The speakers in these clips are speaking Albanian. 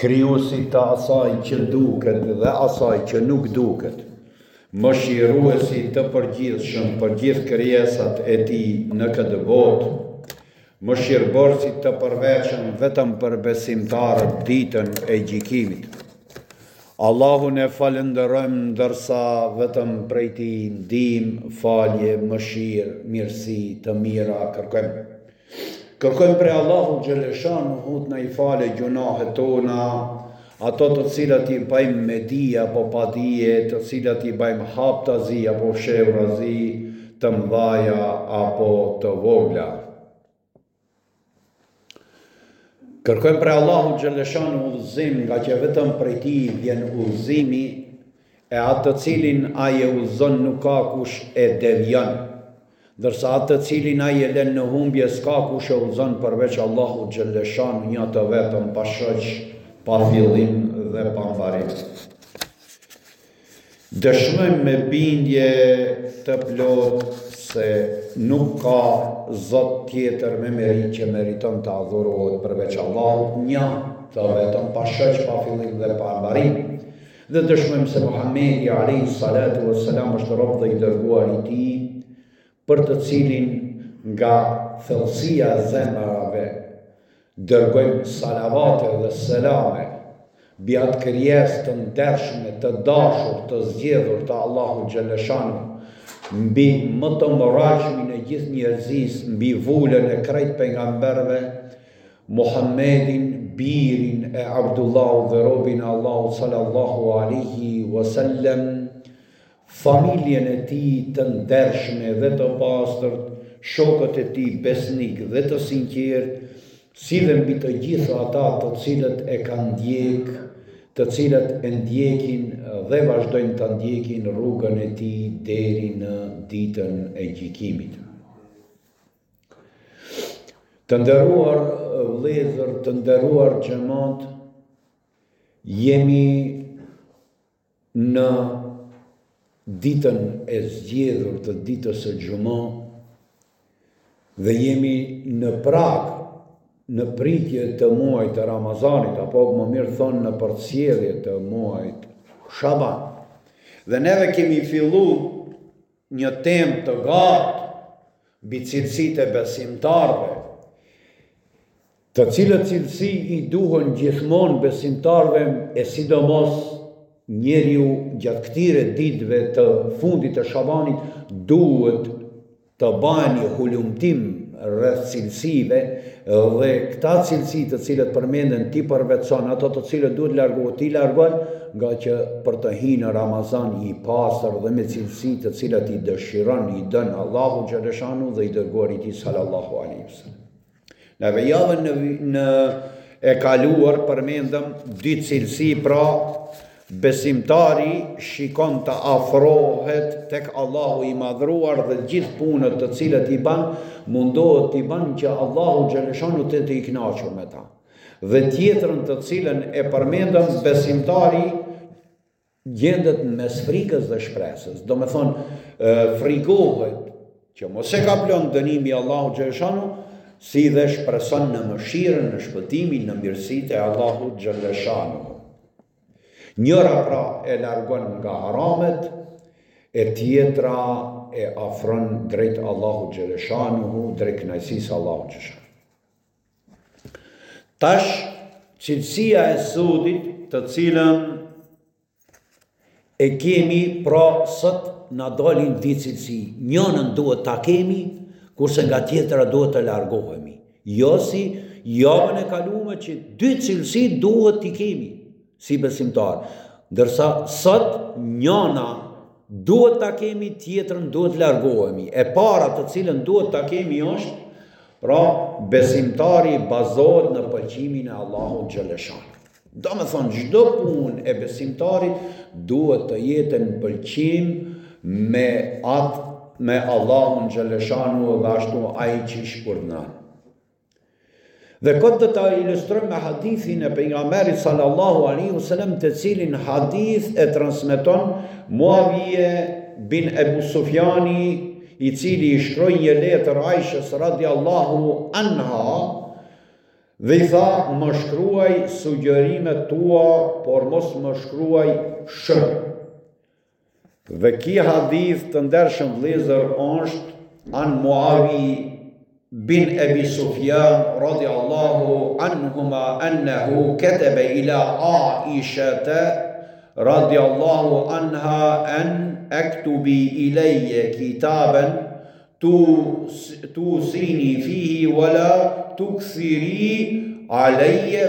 Krijuesit të asaj që duket dhe asaj që nuk duket, Mëshiruesit të përgjithshëm për gjithë krijesat e Tij në këtë botë, Mëshirbërësit të përveçëm vetëm për besimtarët ditën e gjikimit. Allahun e falënderojmë ndërsa vetëm prej Tij ndihmë, falje, mëshirë, mirësi, të mira kërkojmë. Kërkojmë prej Allahut xhelleshanuhu të na i falë gjunahet tona, ato të cilat i bajmë me dije apo pa dije, të cilat i bajmë haptazi apo fshehurazi, të mëdhaja apo të vogla. Kërkojmë prej Allahut xhelleshanuhu udhëzim, ngaqë vetëm prej tij vjen udhëzimi e atë të cilin ai e udhëzon nuk ka kush e devijon. Ndërsa atë të cilin ai e len në humbje s'ka kush e udhëzon përveç Allahut xhelleshanu një të vetëm pa shoq pa fillim dhe pa mbarim. Dëshmojmë me bindje të plotë se nuk ka Zot tjetër me meritë që meriton të adhurohet përveç Allahut një të vetëm pa shoq pa fillim dhe pa mbarim. Dhe dëshmojmë se Muhamedi alejhi salatu wa salam është rob dhe i dërguar i Tij, për të cilin nga thellësia e zemrave dërgojmë salavate dhe selame, mbi atë krijesë të ndershme, të dashur, të zgjedhur të Allahut xhelleshanu, mbi më të mëraqmin e gjithë njerëzisë, mbi vulën e krejt pejgamberëve, Muhammedin, birin e Abdullahut dhe robin e Allahut sallallahu alaihi wasallam, familjen e tij të ndershme dhe të pastërt, shokët e tij besnikë dhe të sinqertë, si dhe mbi të gjithë ata të cilët e kanë ndjek, të cilët e ndjekin dhe vazhdojnë ta ndjekin rrugën e tij deri në ditën e gjikimit. Të nderuar vëllezër, të nderuar xhamat, jemi në ditën e zgjedhur të ditës së xhuma dhe jemi në prag në pritje të muajit të Ramazanit apo më mirë thënë në përcjellje të muajit Shaban. Dhe neve kemi fillu Një temë të gjatë mbi cilësitë e besimtarëve, të cilat cilësi i duhen gjithmonë besimtarëve e sidomos njeriu gjatë këtyre ditëve të fundit të Shabanit duhet të bajnë një hulumtim rreth cilësive dhe këta cilësi të cilat përmenden t'i përvetëson ato të cilat duhet largohet t'i largon Ngaqë për të hi në Ramazan i pastër dhe me cilësi të cilat i dëshiron, i don Allahu xheleshanuhu dhe i dërguari i tij salallahu alejhi ve selem. Në ve javën në, në e kaluar përmendëm dy cilësi pra besimtari shikon të afrohet tek Allahu i madhruar dhe gjithë punët të cilat i ban mundohet t'i ban që Allahu xheleshanuhu të jetë i knaqur me ta. dhe tjetrën të cilën e përmendëm besimtari gjendet mes frikës dhe shpresës. Domethënë, frikohet që mos e kaplon dënimi i Allahu xheleshanuhu, si dhe shpreson në mëshirën, në shpëtimin, në mirësitë e Allahu xheleshanuhu. Njëra pra e largon nga haramet, e tjetra e afron drejt Allahu xheleshanuhu, drejt kënaqësisë Allahu xheleshanuhu. Tash cilësia e sotit të cilën e kemi pra sot na dalin dy cilësi, njënën duhet ta kemi kurse nga tjetra duhet të largohemi, jo si javën e kalume që dy cilësi duhet t'i kemi. si besimtarë, ndërsa sot njëna duhet ta kemi, tjetrën duhet largohemi. E para të cilën duhet ta kemi është Pra, besimtari bazohet në pëlqimin e Allahut xheleshanuhu. Domethënë, çdo punë e besimtarit duhet të jetë në pëlqim me atë me Allahun xheleshanuhu dhe ashtu ai që i shpurnan. Dhe këtë do ta ilustrojmë me hadithin e pejgamberit salallahu alejhi ve selem, të cilin hadith e transmeton Muavije bin Ebu Sufjani, i cili i shkroi një letër Aishës radiallahu anha dhe i tha më shkruaj sugjerimet tua, por mos më shkruaj shumë. Dhe ki hadith të ndershëm vlezër është anë Muawiye بن أبي سفيان رضي الله عنهما أنه كتب إلى عائشة رضي الله عنها أن أكتبي إلي كتابا توصيني فيه ولا تكثري علي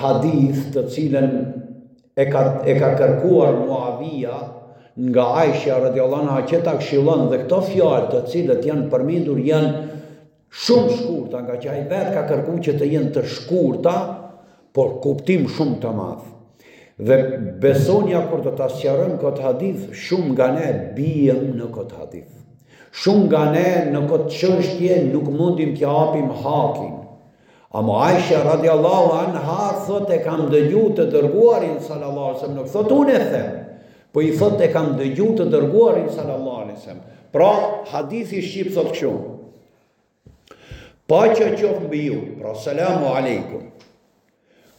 hadith të cilin e ka e ka kërkuar Muavija nga Aisha radiallahu anha që ta këshillon dhe këto fjalë të cilat janë përmendur janë shumë shkurta ngaqë ai vetë ka kërkuar që të jenë të shkurta por kuptim shumë të madh. Dhe besoni kur do ta sqarojmë këtë hadith, shumë nga ne biem në këtë hadith. Shumë nga ne në këtë çështje nuk mundim t'ia japim hakin, Ama Ajshja radiallahu anha thot e kam dëgju të dërguarin sallallahu alaihi nuk thot unë e them, po i thot e kam dëgju të dërguarin sallallahu alaihi wasallam. Pra hadithi shqip thot kështu. Paqja qoftë mbi ju, pra salamu alaikum,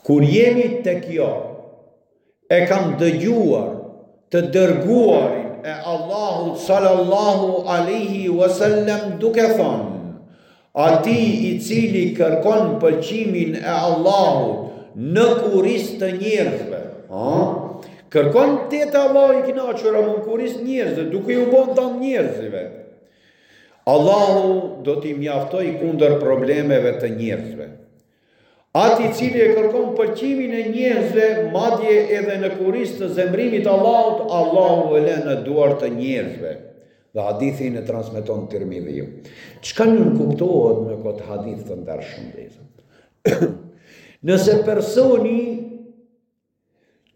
kur jemi te kjo, E kam dëgjuar të dërguarin e Allahut sallallahu alaihi wasallam duke thënë: Ai i cili kërkon pëlqimin e Allahut në kurriz të njerëzve, ha? Kërkon të jetë Allahu i kënaqur ama në kurriz të njerëzve, duke ju bë dam njerëzve. Allahu do t'i mjaftojë kundër problemeve të njerëzve. Ai i cili e kërkon pëlqimin e njerëzve, madje edhe në kurriz të zemërimit të Allahut, Allahu e le në duar të njerëzve. Dhe hadithin e transmeton Tirmidhiu. Çka nënkuptohet në këtë hadith të ndershëm, Nëse personi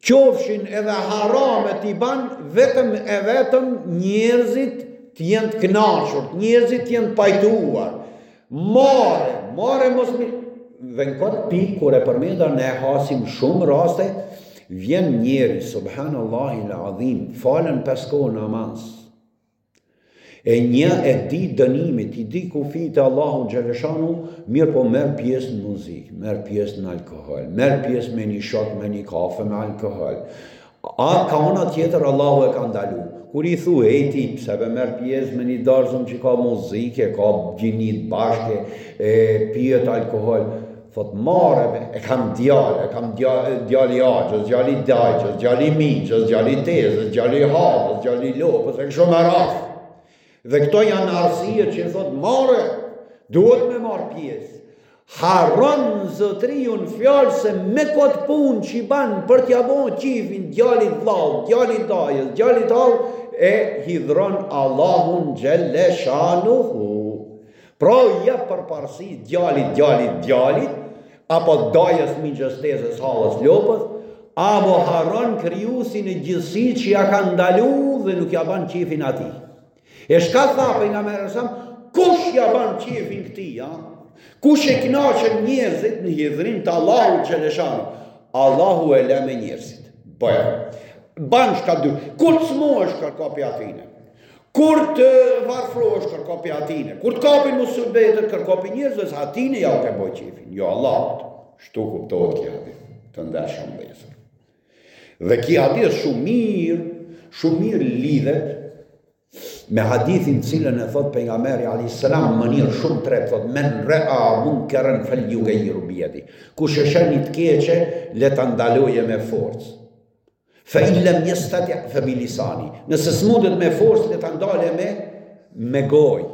qofshin edhe haramet i ban vetëm e vetëm njerëzit të jenë të kënaqur, njerëzit të jenë të pajtuar. Marre, marre mos me dhe në këtë pikë kur e përmenda ne hasim shumë raste vjen njeriu subhanallahu aladhim falen pesë kohë namaz E njeh e di dënimet, i di kufijtë e Allahu xheleshanuhu, mirëpo merr pjesë në muzikë, merr pjesë në alkohol, merr pjesë me një shok, me një kafe, me alkohol. E kah ana tjetër, Allahu e ka ndalu. Kur i thu, ej ti, pse be merr pjesë me një darsëm që ka muzikë, ka gjinitë bashkë, e pihet alkohol, Thot marre be, e kam djalë, e kam djalë i axhës, djalë i dajës, djalë i mixhës, djalë i tezës, djalë i hallës, djalë i lopës, e kështu me radhë. Dhe këto janë arsyet që thot marre, duhet me marrë pjesë. Harron zotëriu në fjalë se me këtë punë që i ban për t'ia bo qejfin djalit vllaut, djalit dajës, djalit vllaut, e hidhëron Allahun xheleshanuhu. Pra i jep përparësi djalit, djalit, djalit, apo dajës mixhës tezës hallës lopës, ama harron krijuesin e gjithësisë që ia ka ndalu dhe nuk ia ban qefin atij. E çka tha pejgamberi a.s., kush ia ban qefin këtij, a? Kush i knaqën njerëzit në hidhërim të Allahu xheleshanuhu? Allahu e le me njerëzit. Bëja. Po ban çka don. Kur të smuesh kërko prej atyne? Kur të varfrohesh kërkoju atyne, kur të kapin musibetet kërkoju njerëzve, se atyne jau ke bo qefin, jo Allahut. Shtu kuptohet ky hadith, të ndershëm vllezër. Dhe ky hadith shumë mirë, shumë mirë lidhet me hadithin të cilin e thot pejgamberi a.s. mënyrë shumë tre, thot men rea munkeren fel jugajjirhu bijedihi, kush e sheh ni të keqe, le ta ndaloje me forcë. Fa in lam yastati fa bi lisani. Nëse s'mundet me forcë le ta ndale me me gojë.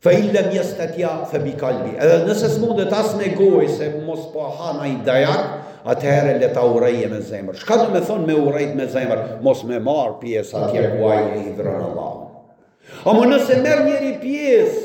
Fa in lam yastati fa bi kalbi. Edhe nëse s'mundet as me gojë se mos po han ai dajak, atëherë le ta urrejë me zemër. Çka domethonë me urrejt me zemër? Mos me marr pjesë atje ku ai e idhron Allahun. Amo nëse merr njëri pjesë,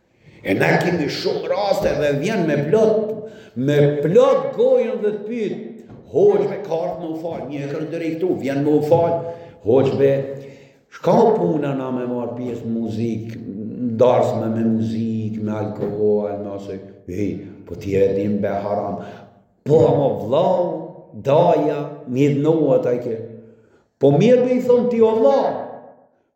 E na kemi shumë raste dhe vjen me plot, me plot gojën dhe të pyt, hoxhë, ka rast me u falë, një e kërë deri këtu, vjen me u falë, hoxhë, shka u puna na me marë pjesë në muzikë, në darsme me muzikë, me alkohol, me asë, e, po ti e dim be haram, po ama vllau, daja, m'idhnohet ajke, po mirë me i thonë ti o vlla,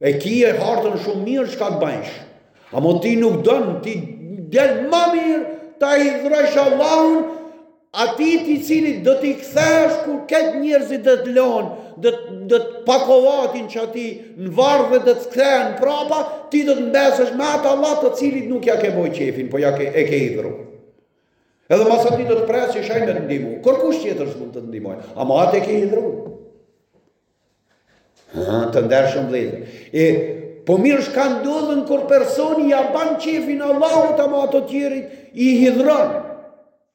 E ki e hartën shumë mirë çka të bëjsh. Amo ti nuk don ti, del ma mirë ta idhrosh Allahun, ati te cili do t'i kthehesh kur këta njerëzit dhe të lon, do të pakovatin aty në varr edhe do të kthehen prapa ti do të mbesësh me atë Allah të cilit nuk ja ke bo qefin po ja ke, e ke idhru edhe masi ti do të presësh që ai me të ndimu kurkush tjetër s'mund të ndimoj ama atë e ke idhru Ha, të ndershëm vëllezër. E po mirë shka ndodhen kur personi ja ban qefin Allahut ama ato tjerit i hidhron.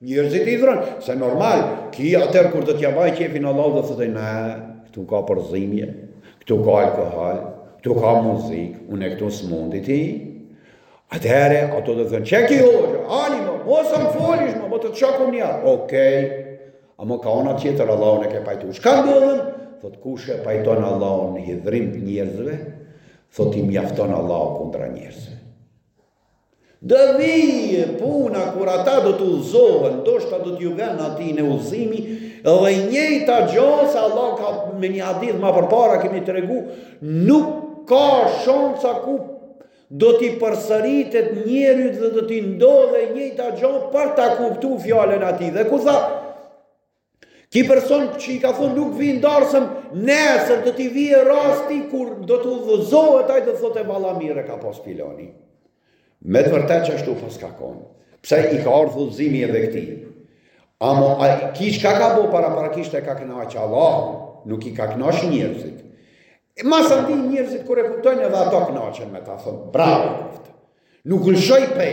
Njerëzit i hidhron, se normal, ky atër kur do t'ja baj qefin Allahut do thotë ne, këtu ka përzimje, këtu ka alkohol, këtu ka muzik, unë këtu s'mund vi. Atëherë ato do të thonë, "Çeki hoxha, ani, mo mos më folish mo, më të çokum një." Okej. Amo ka ana tjetër Allahun e ke pajtu Çka ndodhen? Thot kush e pajton Allahun në hidhrim të njerëzve Thot i mjafton Allahu kundra njerëzve Do vije puna kur ata do të udhëzohen Ndoshta do t'ju vjen atyne udhëzimi Dhe njëjta gjo se Allahu ka me një hadith ma përpara kemi tregu Nuk ka shansa ku Do t'i përsëritet njerit dhe do t'i ndodhe njëjta gjo për ta kuptu fjalën e ti. Dhe kur tha, ky person që i ka thonë nuk vi n'darsëm, nesër do t'i vijë rasti kur do t'udhëzohet ai do thote valla mirë e ka pas filoni. Me të vërtetë ashtu paska konë. Pse i ka ardhë udhëzimi edhe këti. Amo, a, ky çka ka bo parapara, ky veç e ka kënaq Allahun, nuk i ka kënaq njerëzit. E masandej njerëzit kur e kuptojnë edhe ato kënaqen me ta thonë, bravo u koftë. Nuk u lëshoi pe,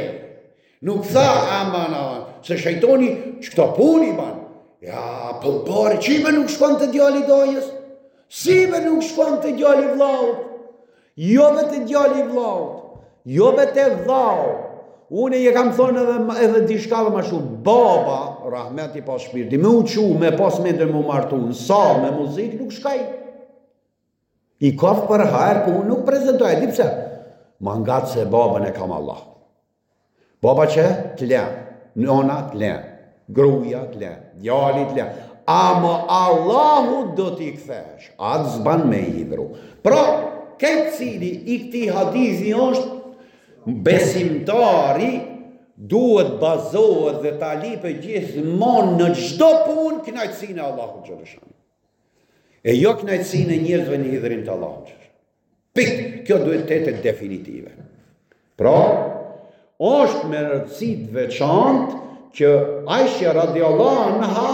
nuk tha aman aman, se shejtani këto punë i ban. Ja, po po, qi me nuk shkon te djali dajës? Si me nuk shkon te djali vllaut? Jo me te djali vllaut, jo me te vllau. Unë e kam thonë edhe, edhe diçka edhe ma shumë, baba, rahmet i pastë shpirti, me u çu, me pas menden m'u martu, nëse, me muzikë, nuk shkoj. I koftë për hajr, po unë nuk prezentoj, e di pse. Ma ngat se babën e kam Allahun. Baba qe të le, nëna të le, gruja të le, djali të le. Ama Allahut do t'i kthehesh, atë s'ban me hidhru. Pra, ky qëllimi i këtij hadithi është besimtari duhet bazohet dhe ta lypë gjithmonë në çdo punë kënaqësinë e Allahut xhelleshanuhu. E jo kënaqësinë e njerëzve në hidhërim të Allahut. Pikë, kjo duhet të jetë definitive. Pra, është me rëndësi të veçantë që Aisha radhiyallahu anha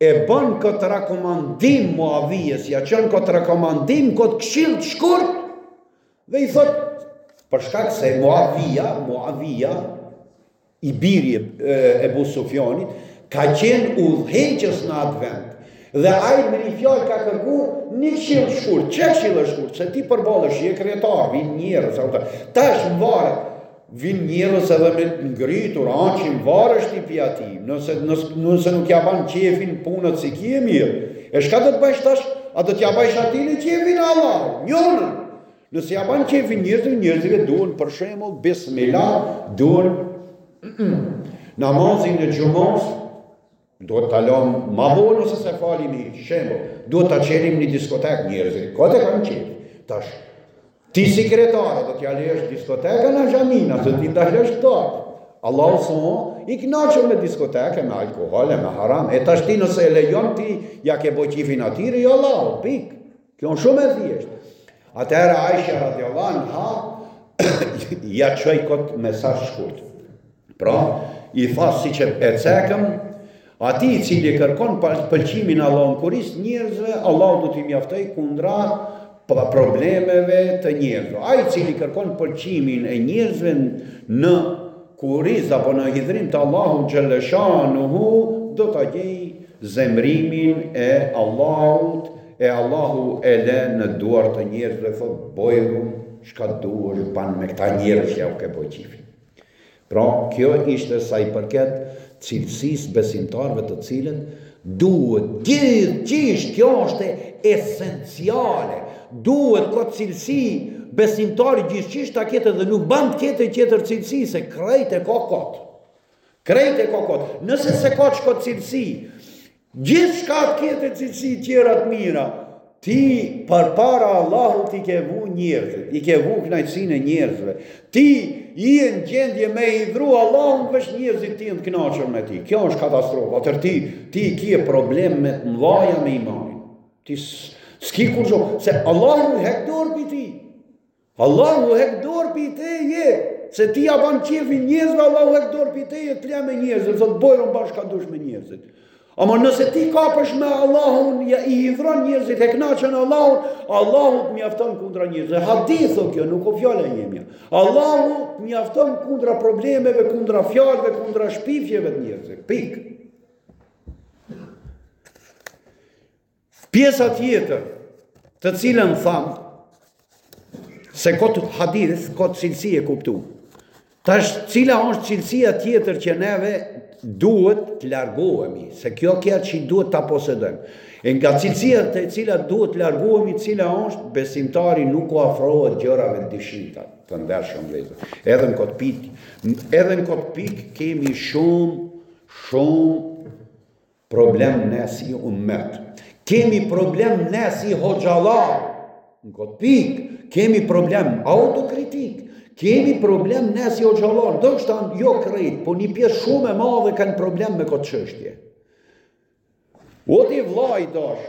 e bën këtë rekomandim Muavijës, ja çon këtë rekomandim këtë këshillë të shkurt dhe i thotë për shkak se Muavija, Muavija i biri i Ebu Sufjanit, ka qenë udhëheqës në atë vend. Dhe ai me një fjalë ka kërkuar një këshillë shkurt, këshillë shkurt, se ti përballesh je kryetar, vin njerëz, ata tash mvarë vin njerëz edhe me të ngritur, ashtu mvarësh ti pi ati. Nëse nëse, nëse nuk ja ban qefin punët si ki e mirë. E çka do të bësh tash? A do t'ja bësh atij ne qefin a Allahut? Njënë. Nëse ja ban qefin njerëzve, njerëzit duan për shembull bismillah, duan namazin e xhumës, duhet ta lëm më vonë ose s'e falim hiç shembull, duhet ta çelim një diskotekë njerëzit. Këtë kanë qef. Tash ti si kryetar do t'ja lësh diskotekën a xhaminë, a do t'i ndalësh këto. Allahu s'osht i kënaqur me diskotekën, me alkoolin, me haram. E tash ti nëse e lejon ti, ja ke bëj qefin atyre, jo Allahut, pikë. Kjo është shumë e thjeshtë. Atëherë Aisha radiallahu anha ja çoi këtë mesazh shkurt. Pra, i tha siç e cekëm, atij i cili kërkon pëlqimin e Allahut në kurriz t'njerëzve, Allahu do t'i mjaftoj kundra problemeve të njerëzve. Ai i cili kërkon pëlqimin e njerëzve në kurriz apo në hidhrim të Allahut xhelleshanuhu, do ta gjej zemrimin e Allahut E Allahu e le në duar të njerëzve thot bojru çka dush ban me këta njerëz që jau ke bo qefin. Pra, kjo ishte sa i përket cilësisë së besimtarëve të cilët duhet gjithqysh kjo është esenciale duhet këtë cilësi besimtari gjithqysh ta kete dhe nuk ban të kete tjetër cilësi se krejt e ka kot krejt e ka kot nëse s'e ka qëkëtë cilësi Gjithçka të kete cilësi tjera të mira, ti përpara Allahut i ke vu njerëzit, i ke vu knaqësinë e njerëzve, ti je në gjendje me idhnu Allahun veç njerëzit të jenë të knaqër me ti, kjo është katastrofë, atër ti, ti ki probleme të mdhaja me imanin, ti s'ki kurgjo, se Allahu hek dorë pi ti, Allahu hek dorë pi teje, se ti ja ban qefin njerëzve, Allahu hek dorë pi teje, të le me njerëzit, thot bojru bash çka dush me njerëzit. Ama nëse ti kapesh me Allahun, i hidhnon njerëzit, e knaqen Allahun, Allahu të mjafton kundra njerëzve. Hadith o kjo, nuk o fjala e jemja. Allahu të mjafton kundra problemeve, kundra fjalëve, kundra shpifjeve të njerëzve. Pikë. Pjesa tjetër, të cilën thamë, se këtë hadith, këtë cilësi e kuptum. Tash cila është cilësia tjetër që neve duhet të largohemi, se kjo ke qi duhet ta posedojmë. E nga cilësia e cila duhet të largohemi, cila është, besimtari nuk u afrohet gjërave të dyshimta, të ndershëm vllezër. Edhe në këtë pik, edhe në këtë pik kemi shumë, shumë Problem ne si ummet. Kemi problem ne si hoxhallar. Në këtë pik, kemi problem autokritik. Kemi problem ne si hoxhallar. Do me thanë, jo krejt, po një pjesë shumë e madhe kanë problem me këtë çështje. O ti vlla i dash,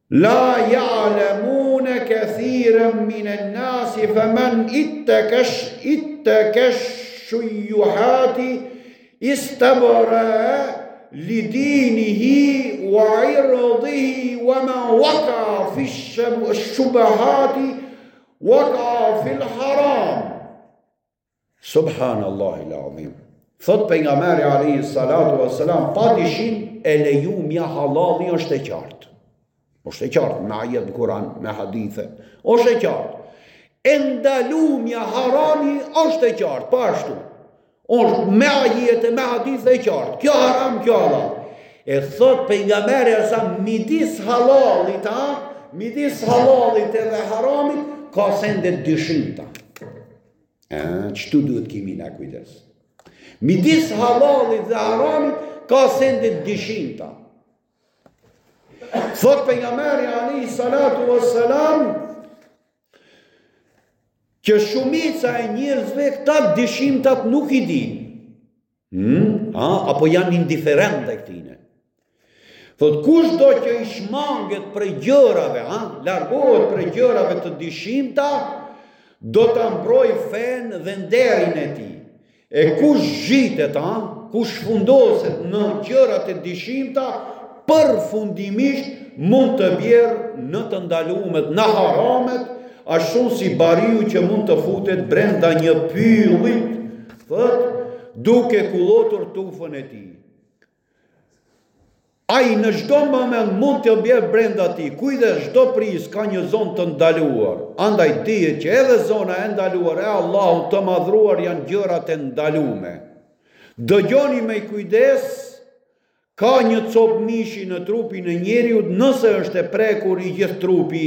لا يعلمون كثيرا من الناس فمن اتكش الشيوحات استبرأ لدينه وعرضه وما وقع في الشبهات وقع في الحرام Subhanallahi l'adhim. Thot pejgamberi alayhi salatu wassalam pa dyshim e lejumja halali është e qartë. Është e qartë me ajet Kur'an, me hadithe. Është e qartë. E ndalumja harami është e qartë, po ashtu. Është me ajete, me hadithe e qartë. Kjo haram, kjo halal. E thot pejgamberi asa midis halalit, a? Midis halalit edhe haramit, ka sende t'dyshimta. Qëtu duhet kemi na kujdes. Midis halalit dhe haramit ka sende t'dyshimta. Thot pejgamberi alayhi salatu wassalam, që shumica e njerëzve këta dyshimtat nuk i din. Hmm? A, apo janë indiferent ndaj këtyne. Thot, kush do që i shmanget prej gjërave, a, largohet prej gjërave të dyshimta, do ta mbrojë fenë dhe nderin e tij. E kush zhytet, a, kush fundoset në gjërat e dyshimta, përfundimisht mund të bjerë në të ndalumet, në haramet, ashtu si bariu që mund të futet brenda një pylli duke kullotur tufën e tij. Ai në çdo moment mund të bjerë brenda tij, kujdes çdo prijës ka një zonë të ndaluar. Andaj dijeni që edhe zona e ndaluar e Allahut të madhëruar janë gjërat e ndalume. Dëgjoni me kujdes Ka një copë mishi në trupin e njeriut, nëse është e prekur i gjithë trupi,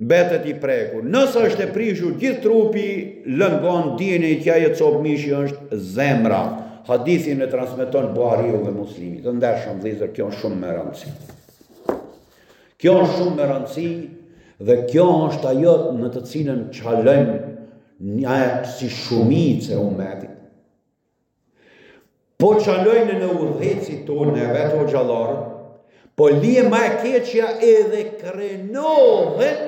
mbetet i prekur. Nëse është e prishur gjithë trupi, lëngon dijeni që ajo copë mishi është zemra. Hadithin e transmeton Buhariu dhe Muslimi. Të ndershëm vëllezër, kjo është shumë me rëndësi. Kjo është shumë me rëndësi dhe kjo është ajo në të cilën çalojmë ne si shumicë e umetit. Po çalojnë udhëheqësit tanë vetë hoxhallarët, po le ma e keqja edhe krenohen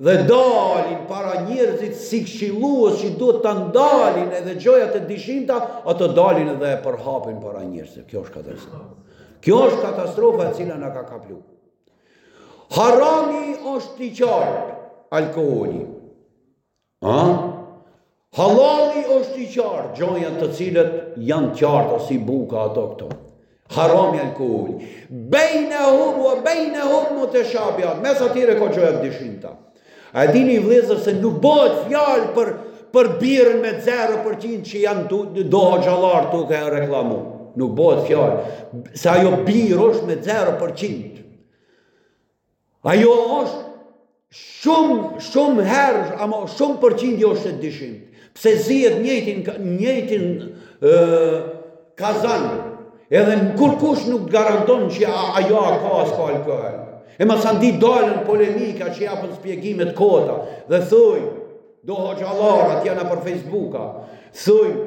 dhe dalin para njerëzit si këshillues që duhet t'i ndalin edhe gjërat e dyshimta, ato dalin edhe e përhapin para njerëzit. Kjo është katastrofa. Kjo është katastrofa e cila na ka kaplu. Harami është i qartë alkoholi. A? Halali është i qartë, gjëra të cilat janë qarta si buka ato këto. Harami alkoholi. Bejnehuma, bejnehuma mutashabihat. Mes atyre ka gjëra të dyshimta. A e dini vllezër se nuk bëhet fjalë për, për birrën me 0% që janë do hoxhallarë tuj e reklamu. Nuk bëhet fjalë. Se ajo birrë është me 0%. Ajo është shumë, shumë herë, ama shumë përqindje është e dyshimtë. Pse zihet njëjtin, njëjtin e, kazan, edhe kurkush nuk garanton që ajo a ka a s'ka alkohol. E masandej dalin polemika që japin shpjegime të kota, dhe thonë, do hoxhallarë atje nëpër Facebooka, thonë,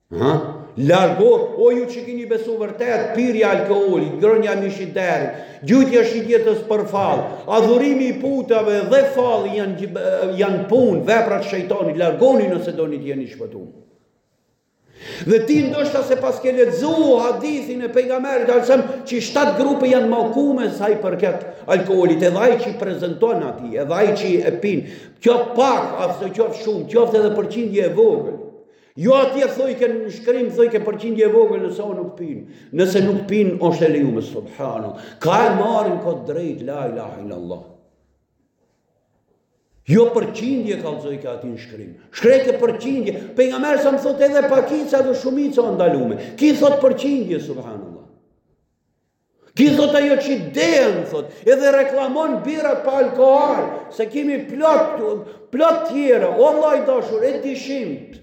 Ha? Largo, o ju që kini besu vërtet, pirja alkoholit, ngrënia mishit derrit, gjuajtja shigjetës për fall, adhurimi i putave dhe falli janë, janë punë, vepra të shejtanit, largoni nëse doni t'jeni shpëtu. Dhe ti ndoshta s'e paske lexu hadithin e pejgamberit alejhi selam që shtatë grupe janë mallkuar sa i përket alkoolit, edhe ai që prezenton aty, edhe ai që e pin. Qoftë pak, ose qoftë shumë, qoftë edhe përqindje e vogël. Jo atje thojke në shkrim, thojke përqindje e vogël nëse o nuk pinë. Nëse nuk pinë, është e lejume, subhanallah. Ka e marrin këtë të drejtë, la ilaha illallah. Jo përqindje kallëzojke aty në shkrim. Shkrujke përqindje. Pejgamberi a.s. thot edhe pakica dhe shumica o e ndalume. Ky thot përqindje, subhanallah. Ky thot ajo që deh, thot, edhe reklamon birrat pa alkohol, se kemi plot, plot tjera, o vlla i dashur. E dyshimt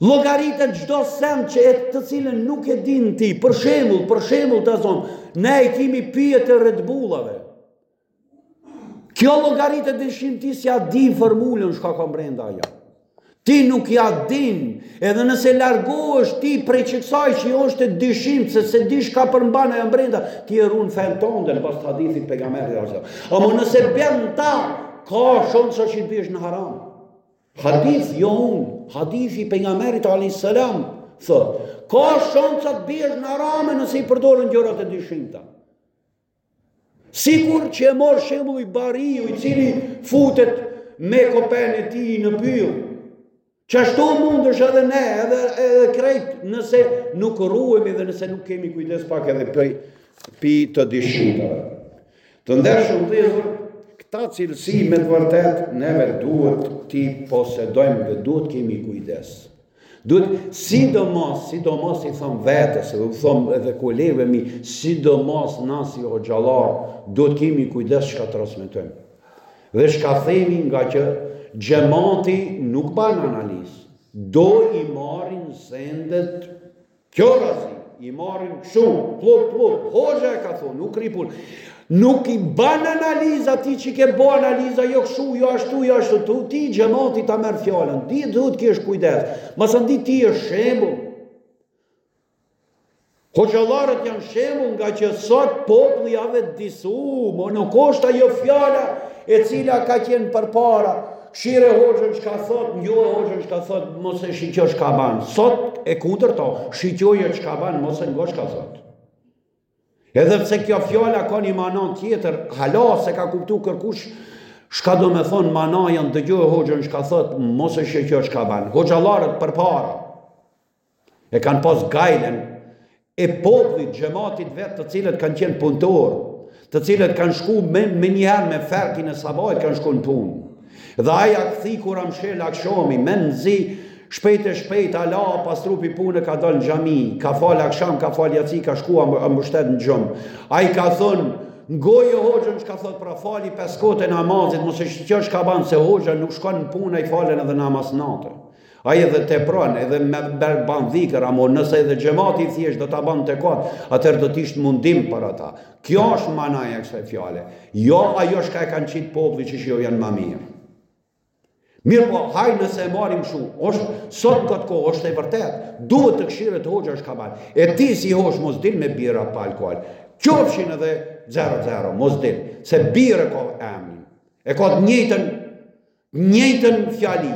llogariten çdo sen që e të cilën nuk e din ti, për shemull, për shemull ta zomë, ne e kemi pijet e redbullave. Kjo llogaritet e dyshimt, ti s'ia din formulën shka ka mbrenda ajo. Ti nuk ja din, edhe nëse largohesh ti prej qekësaj që jo është e dyshimt, se s'e di shka përmban ajo mbrenda, ti e run fenë tonde në bazë të hadithit Pejgamberit a.s. Amo nëse bjen në ta, ka shanca që bjesh në haram. Hadith jo unë, hadithi i Pejgamberit a.s. thotë, ka shanca të bjesh në harame nëse i përdorën gjërat e dyshimta. Sikur që e mor shembulli bariu i cili futet me kopenë e tij në pyll. Qashtu mundesh edhe ne, edhe, edhe krejt, nëse nuk ruemi dhe nëse nuk kemi kujdes pak edhe pej, pi të dyshimta. Të ndershëm vëllezër, këta cilësi me të vërtet neve duhet t'i posedojmë dhe duhet kemi kujdes. Duhet sidomos, sidomos i thom vetes, u thom edhe kolegëve mi, sidomos na si hoxhallarë, duhet kemi kujdes shka transmitojmë. Dhe shka themi ngaqë xhemati nuk ban analizë, do i marrin sendet Qorrazi i marrin kështu, plop, plop, hoxha e ka thonë, nuk rri punë. Nuk i ban analiza ti që ke bo analiza, jo kështu, jo ashtu, jo ashtu, tu, ty xhemati ta merr fjalën, ti duhet kesh kujdes, masandej ti jesh shembull. Hoxhallarët janë shembull ngaqë sot popli a vetëdisu, mo nuk është ajo fjala e cila ka qenë përpara, Shihe hoxhën çka thot, ngoje hoxhën çka thot, mos e shiqo çka ban. Sot e kundërta, shiqoje çka ban, mos e ngo çka thot. Edhe pse kjo fjala ka një mana tjetër, hala s'e ka kuptu kërkush, shka domethonë manaja, dëgjoje hoxhën çka thot, mos e shiqo çka ban. Hoxhallarët përpara, E kanë pas gajlen e popullit, xhematit vet, të cilët kanë qenë punëtorë, të cilët kanë shku me, menjëherë me ferkin e sabajt kanë shku në punë. Dhe ai a kthy kur a mshel akshami, mezi, shpejt e shpejt, a la, pastru pi pune ka dalë në xhami, ka falë aksham, ka falë jaci, ka shku a mështet në gjumë. Ai i ka thënë, ngoje hoxhën çka thotë pra fali pesë kohët e namazit, mos e shiqo çka ban, se hoxha nuk shkon në punë, ai falën edhe namaz nate. Ai edhe tepron, edhe mbet ban dhikër, ama nëse edhe xhemati i thjeshtë do ta bante kot, atëherë do të ishte mundim për ata. Kjo është manaja e kësaj fjale. Jo ajo shka e kanë qitë populli që shijat janë ma mirë. Mirëpo, ajo nëse e marrim shumë, është, sot në këtë kohë, është e vërtetë, duhet të kshyret hoxha çka ban. E ti si hoxhë mos dil me birra pa alkool, qofshin edhe 0-0, mos dil, se birra e ka emnin, e ka të njëtën Njëjtën fjali,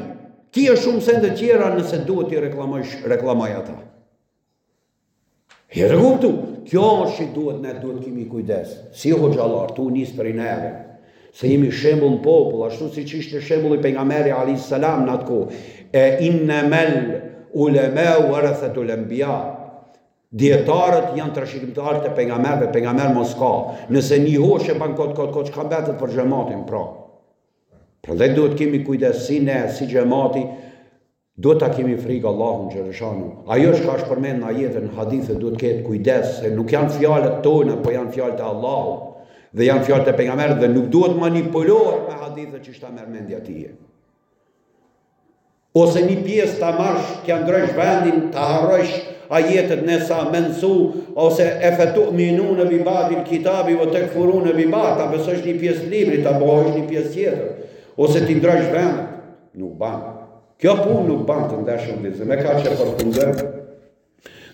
ti ke shumë sende tjera nëse duhet t'i reklamojsh, reklamoji ato. E drejtë, këtu, kjo është që duhet ne duhet kimi kujdes. Si hoxhallarë, tu nisë prej neve. Se jemi shembull në popull, ashtu siç ishte shembull pejgamberi a.s. në atë kohë. E innemel ulemau uerethetul enbija. Dijetarët janë trashëgimtarët e pejgamberëve, pejgamber ma s'ka. Nëse një hoxhë e ban kot, kot, kot, çka mbetet për xhematin, pra. Prandaj duhet kemi kujdes si ne, si xhamati, duhet ta kemi frikë Allahun xhelleshanuhu. Ajo që është përmend në ajete, në hadithe duhet të ketë kujdes se nuk janë fjalët tona, po janë fjalët e Allahut dhe janë fjalët e pejgamberit dhe nuk duhet manipulohet me hadithe qysh ta merr mendja tye. Ose një pjesë ta marrsh t'ia ndrrojsh vendin ta harrojsh ajetet nesjen mensij ose efetu'minune biba'dil kitabi ue tekfurune biba'd ta besosh një pjesë t'librit ta mohojsh një pjesë tjetër ose t'i ndrrojsh vendin nuk ban kjo punë nuk ban të ndershëm vllezër me kaq e përfundoj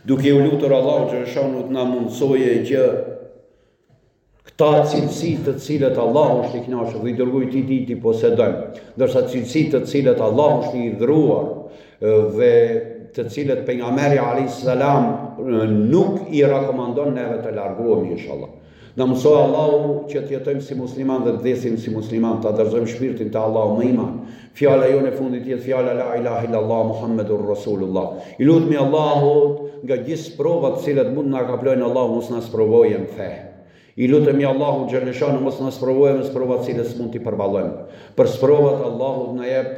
duke u lutur Allahun xhelleshanu të na mundësoj e gjë Këta cilësi të cilat Allahu është i kënaqur dhe i dërguari i tij t'i posedojmë, ndërsa cilësi të cilat Allahu është i hidhëruar dhe të cilat pejgamberi a.s. nuk i rekomandon neve të largohemi inshallah. Na mundësoftë Allahu që të jetojmë si musliman dhe të vdesim si musliman, ta dorëzojmë shpirtin te Allahu me iman, Fjala jonë e fundit t'jetë fjala la ilahe illallah Muhammedur Rasulullah. I lutemi Allahut nga gjithë sprovat të cilat mund na kaplojnë Allahu mos na sprovojë në fe. I lutemi Allahut xhelleshanu mos na sprovojë me sprovat të cilat s'mund t'i përballojmë. Për sprovat Allahu t'na jep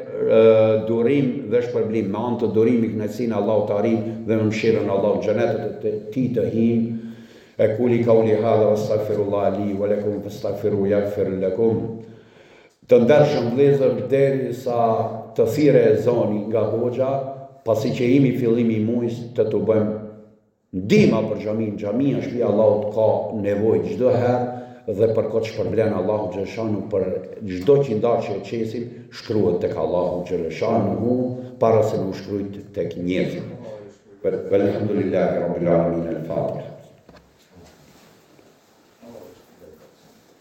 durim dhe shpërblim me anë të durimit kënaqësinë e Allahut ta arrijmë dhe me mëshirën e Allahut n'xhenetet e tij të hijmë. Ekulu kauli hadha astaghfirullah li wa lakum fastaghfiru yaghfir lakum. Të ndershëm vllezër derisa të thirret ezani nga hoxha pasi që jemi fillimi i mujit të tubojmë ndihma për xhaminë xhamia shpia e Allahut ka nevojë çdo herë dhe për këtë shpërblen Allahu xhelleshanuhu për çdo qindarkë që e qesim shkruhet tek Allahu xhelleshanuhu para se me u shkrujt tek njerzit Velhamdulillahi Rabbil Alamin El Fatiha